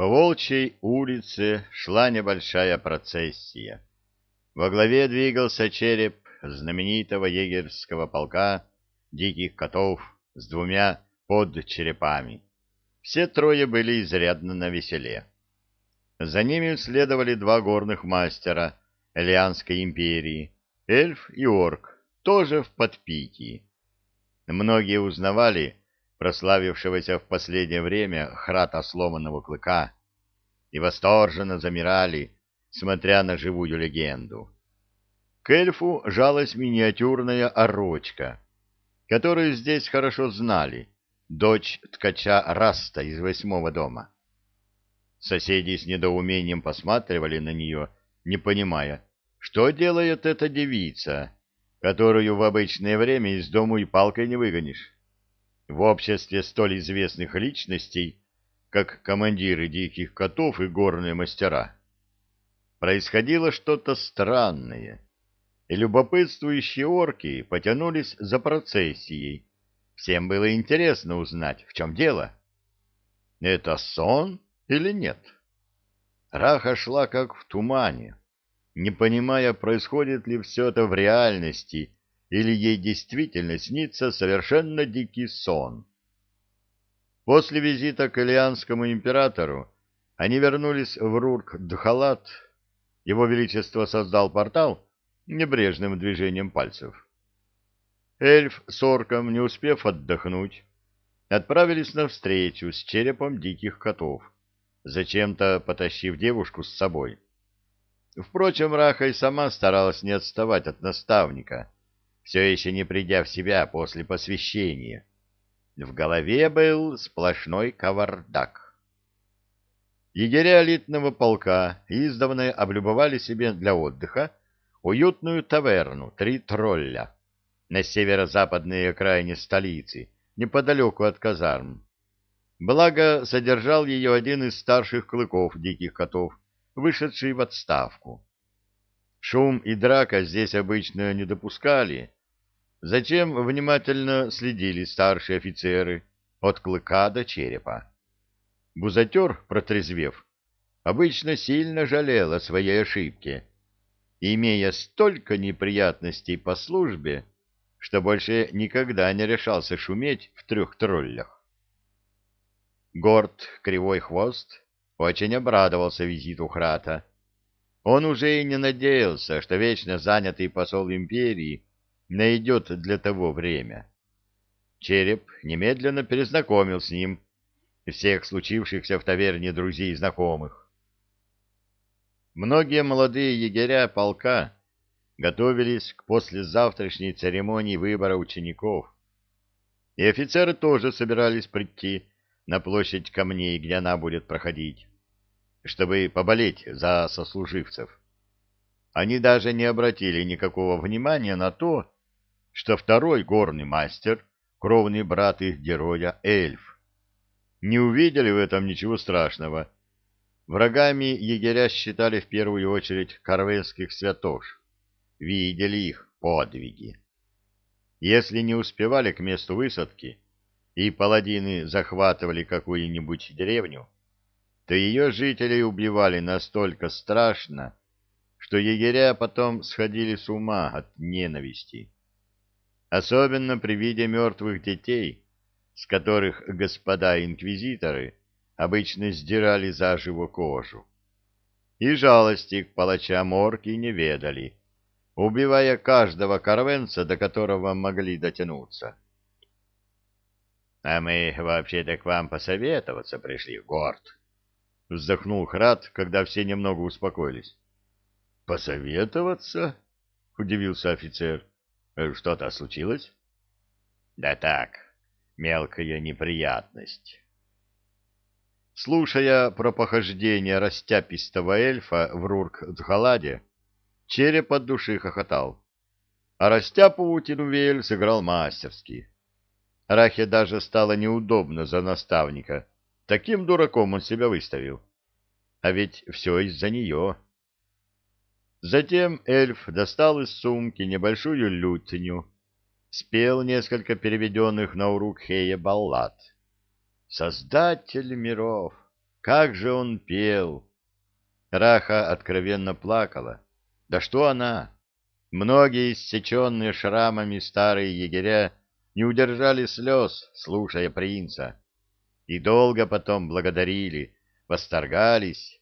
По Волчьей улице шла небольшая процессия. Во главе двигался череп знаменитого егерского полка диких котов с двумя подчерепами. Все трое были изрядно навеселе. За ними следовали два горных мастера Элианской империи, эльф и орк, тоже в подпитии. Многие узнавали прославившегося в последнее время храта сломанного клыка и восторженно замирали, смотря на живую легенду. К эльфу жалась миниатюрная орочка, которую здесь хорошо знали, дочь ткача Раста из восьмого дома. Соседи с недоумением посматривали на нее, не понимая, что делает эта девица, которую в обычное время из дому и палкой не выгонишь. В обществе столь известных личностей, как командиры диких котов и горные мастера, происходило что-то странное, и любопытствующие орки потянулись за процессией. Всем было интересно узнать, в чем дело. Это сон или нет? Раха шла как в тумане не понимая, происходит ли все это в реальности, или ей действительно снится совершенно дикий сон. После визита к Ильянскому императору они вернулись в Рурк-Дхалат. Его Величество создал портал небрежным движением пальцев. Эльф с орком, не успев отдохнуть, отправились навстречу с черепом диких котов, зачем-то потащив девушку с собой. Впрочем, Раха и сама старалась не отставать от наставника, все еще не придя в себя после посвящения. В голове был сплошной кавардак. Егеря элитного полка издавна облюбовали себе для отдыха уютную таверну «Три тролля» на северо-западной окраине столицы, неподалеку от казарм. Благо, содержал ее один из старших клыков диких котов, вышедший в отставку. Шум и драка здесь обычно не допускали, Зачем внимательно следили старшие офицеры от клыка до черепа. Бузатер, протрезвев, обычно сильно жалел о своей ошибке, имея столько неприятностей по службе, что больше никогда не решался шуметь в трех троллях. Горд Кривой Хвост очень обрадовался визиту Храта. Он уже и не надеялся, что вечно занятый посол империи найдет для того время. Череп немедленно перезнакомил с ним всех случившихся в таверне друзей и знакомых. Многие молодые егеря полка готовились к послезавтрашней церемонии выбора учеников, и офицеры тоже собирались прийти на площадь камней, где она будет проходить чтобы поболеть за сослуживцев. Они даже не обратили никакого внимания на то, что второй горный мастер, кровный брат их героя, эльф. Не увидели в этом ничего страшного. Врагами егеря считали в первую очередь карвенских святош. Видели их подвиги. Если не успевали к месту высадки, и паладины захватывали какую-нибудь деревню, то ее жителей убивали настолько страшно, что егеря потом сходили с ума от ненависти. Особенно при виде мертвых детей, с которых господа инквизиторы обычно сдирали заживо кожу. И жалости к палачам орки не ведали, убивая каждого карвенца, до которого могли дотянуться. — А мы вообще-то к вам посоветоваться пришли, Горд, — вздохнул Храд, когда все немного успокоились. — Посоветоваться? — удивился офицер. «Э, — Что-то случилось? — Да так, мелкая неприятность. Слушая про похождение растяпистого эльфа в Рурк-Дхаладе, череп от души хохотал. А растяпу Тинувель сыграл мастерски. Рахе даже стало неудобно за наставника — Таким дураком он себя выставил. А ведь все из-за нее. Затем эльф достал из сумки небольшую лютню, спел несколько переведенных на урок Хея баллад. «Создатель миров, как же он пел! Раха откровенно плакала. Да что она? Многие иссеченные шрамами старые егеря не удержали слез, слушая принца, и долго потом благодарили, восторгались,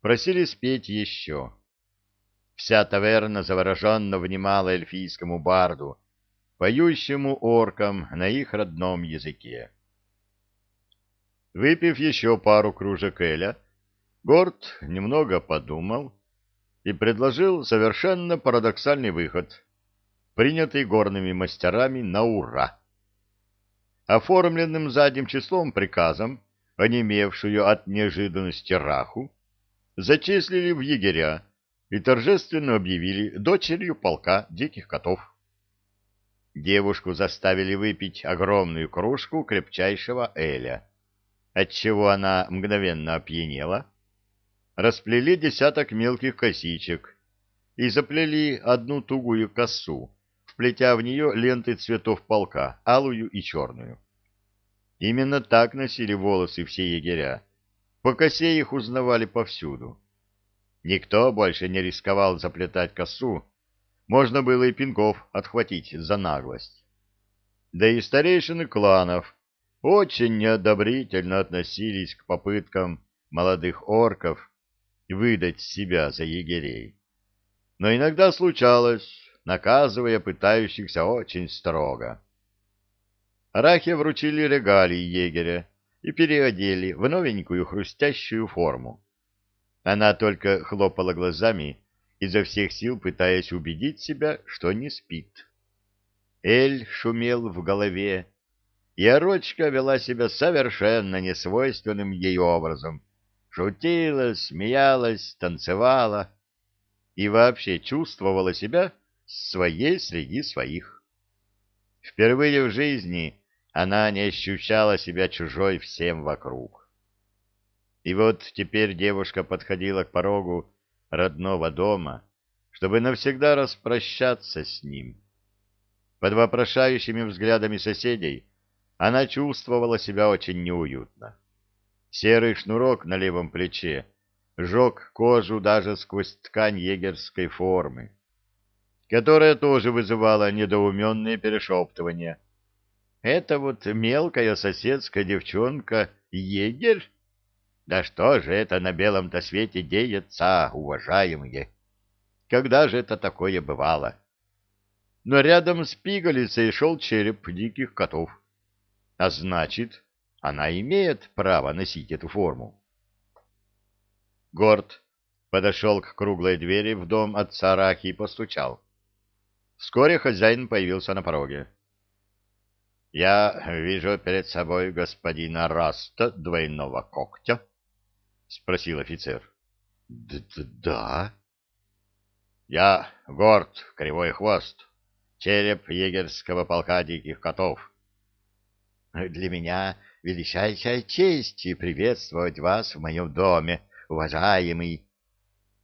просили спеть еще. Вся таверна завороженно внимала эльфийскому барду, поющему оркам на их родном языке. Выпив еще пару кружек эля, Горд немного подумал и предложил совершенно парадоксальный выход, принятый горными мастерами на ура. Оформленным задним числом приказом, онемевшую от неожиданности Раху, зачислили в егеря и торжественно объявили дочерью полка диких котов. Девушку заставили выпить огромную кружку крепчайшего эля, отчего она мгновенно опьянела, расплели десяток мелких косичек и заплели одну тугую косу, вплетя в нее ленты цветов полка, алую и черную. Именно так носили волосы все егеря. По косе их узнавали повсюду. Никто больше не рисковал заплетать косу, можно было и пинков отхватить за наглость. Да и старейшины кланов очень неодобрительно относились к попыткам молодых орков выдать себя за егерей. Но иногда случалось, наказывая пытающихся очень строго. Рахе вручили регалии егеря и переодели в новенькую хрустящую форму. Она только хлопала глазами, изо всех сил пытаясь убедить себя, что не спит. Эль шумел в голове, и Орочка вела себя совершенно несвойственным ей образом. Шутила, смеялась, танцевала и вообще чувствовала себя своей среди своих. Впервые в жизни она не ощущала себя чужой всем вокруг. И вот теперь девушка подходила к порогу родного дома, чтобы навсегда распрощаться с ним. Под вопрошающими взглядами соседей она чувствовала себя очень неуютно. Серый шнурок на левом плече жег кожу даже сквозь ткань егерской формы, которая тоже вызывала недоуменные перешептывания. «Это вот мелкая соседская девчонка егерь?» Да что же это на белом-то свете деется, уважаемые? Когда же это такое бывало? Но рядом с пигалицей шел череп диких котов. А значит, она имеет право носить эту форму. Горд подошел к круглой двери в дом отца Рахи и постучал. Вскоре хозяин появился на пороге. — Я вижу перед собой господина Раста двойного когтя, — спросил офицер. — Да. — Я горд, кривой хвост, череп егерского полка диких котов. — Для меня величайшая честь приветствовать вас в моем доме, уважаемый.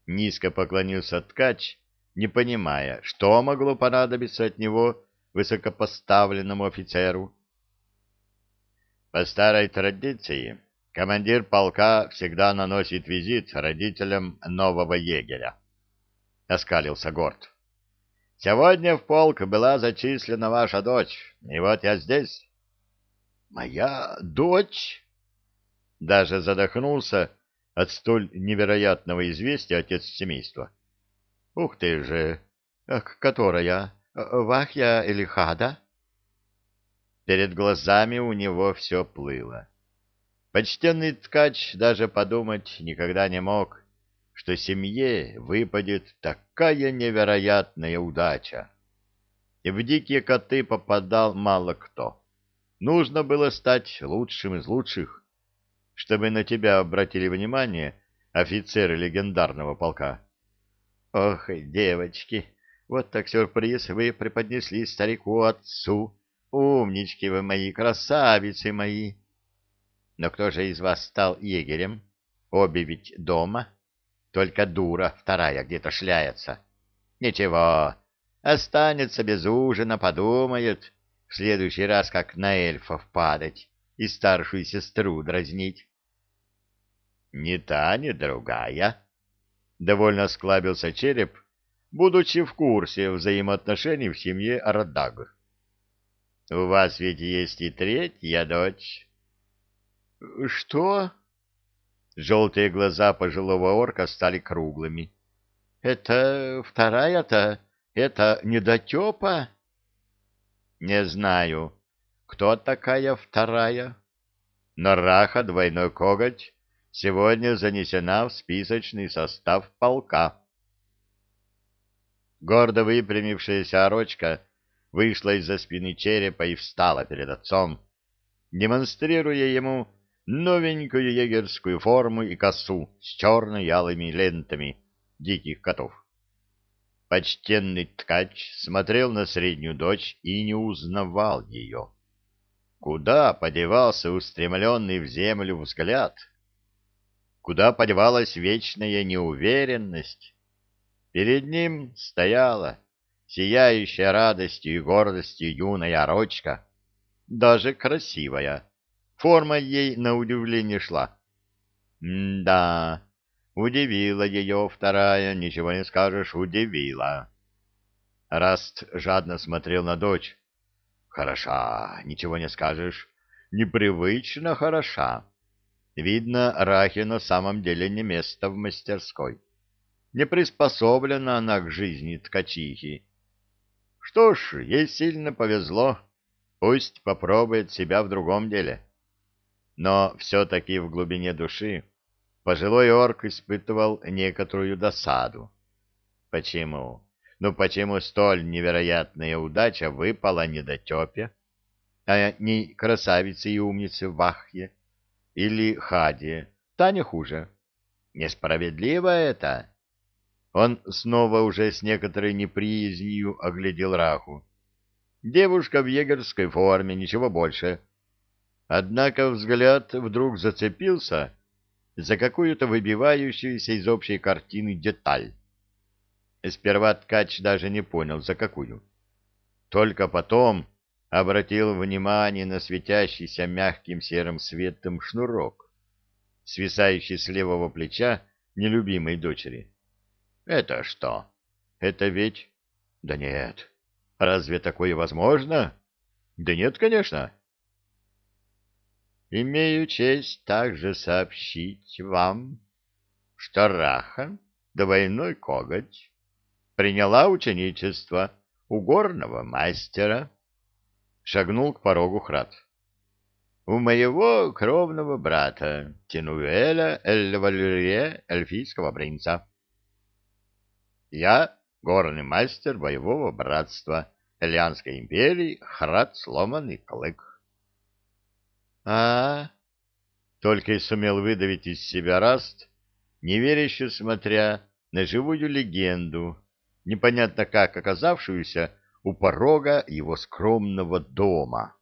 Низко поклонился ткач, не понимая, что могло понадобиться от него высокопоставленному офицеру. По старой традиции командир полка всегда наносит визит родителям нового егеря. Оскалился Горд. Сегодня в полк была зачислена ваша дочь, и вот я здесь. Моя дочь? Даже задохнулся от столь невероятного известия отец семейства. Ух ты же! Которая? Вахья или Хада? Перед глазами у него все плыло. Почтенный ткач даже подумать никогда не мог, что семье выпадет такая невероятная удача. И в дикие коты попадал мало кто. Нужно было стать лучшим из лучших, чтобы на тебя обратили внимание офицеры легендарного полка. Ох, девочки, вот так сюрприз вы преподнесли старику-отцу. Умнички вы мои, красавицы мои! Но кто же из вас стал егерем? Обе ведь дома. Только дура вторая где-то шляется. Ничего, останется без ужина, подумает в следующий раз, как на эльфов падать и старшую сестру дразнить. ни та, ни другая. Довольно склабился череп, будучи в курсе взаимоотношений в семье Радаг. У вас ведь есть и третья дочь. Что? Желтые глаза пожилого орка стали круглыми. Это вторая-то? Это недотепа? Не знаю, кто такая вторая, но Раха двойной коготь сегодня занесена в списочный состав полка. Гордо выпрямившаяся орочка вышла из-за спины черепа и встала перед отцом, демонстрируя ему новенькую егерскую форму и косу с черно-ялыми лентами диких котов. Почтенный ткач смотрел на среднюю дочь и не узнавал ее. Куда подевался устремленный в землю взгляд? Куда подевалась вечная неуверенность? Перед ним стояла, сияющая радостью и гордостью юная орочка, даже красивая. Форма ей на удивление шла. М-да, удивила ее вторая, ничего не скажешь, удивила. Раст жадно смотрел на дочь. Хороша, ничего не скажешь, непривычно хороша. Видно, Рахе на самом деле не место в мастерской. Не приспособлена она к жизни ткачихи. Что ж, ей сильно повезло. Пусть попробует себя в другом деле. Но все-таки в глубине души пожилой орк испытывал некоторую досаду. Почему? Ну почему столь невероятная удача выпала недотепе, а не красавице и умнице Вахье или Хаде, та не хуже? Несправедливо это? Он снова уже с некоторой неприязнью оглядел Раху. Девушка в егерской форме, ничего больше. Однако взгляд вдруг зацепился за какую-то выбивающуюся из общей картины деталь. Сперва ткач даже не понял, за какую. Только потом обратил внимание на светящийся мягким серым светом шнурок, свисающий с левого плеча нелюбимой дочери. Это что? Это ведь... Да нет. Разве такое возможно? Да нет, конечно. Имею честь также сообщить вам, что Раха, двойной коготь, приняла ученичество у горного мастера. Шагнул к порогу Храд. У моего кровного брата, Тинуэля Эль-Валерье, эльфийского принца. Я горный мастер боевого братства Элианской империи Храд Сломанный Клык. А, Только и сумел выдавить из себя Раст, неверяще смотря на живую легенду, непонятно как оказавшуюся у порога его скромного дома.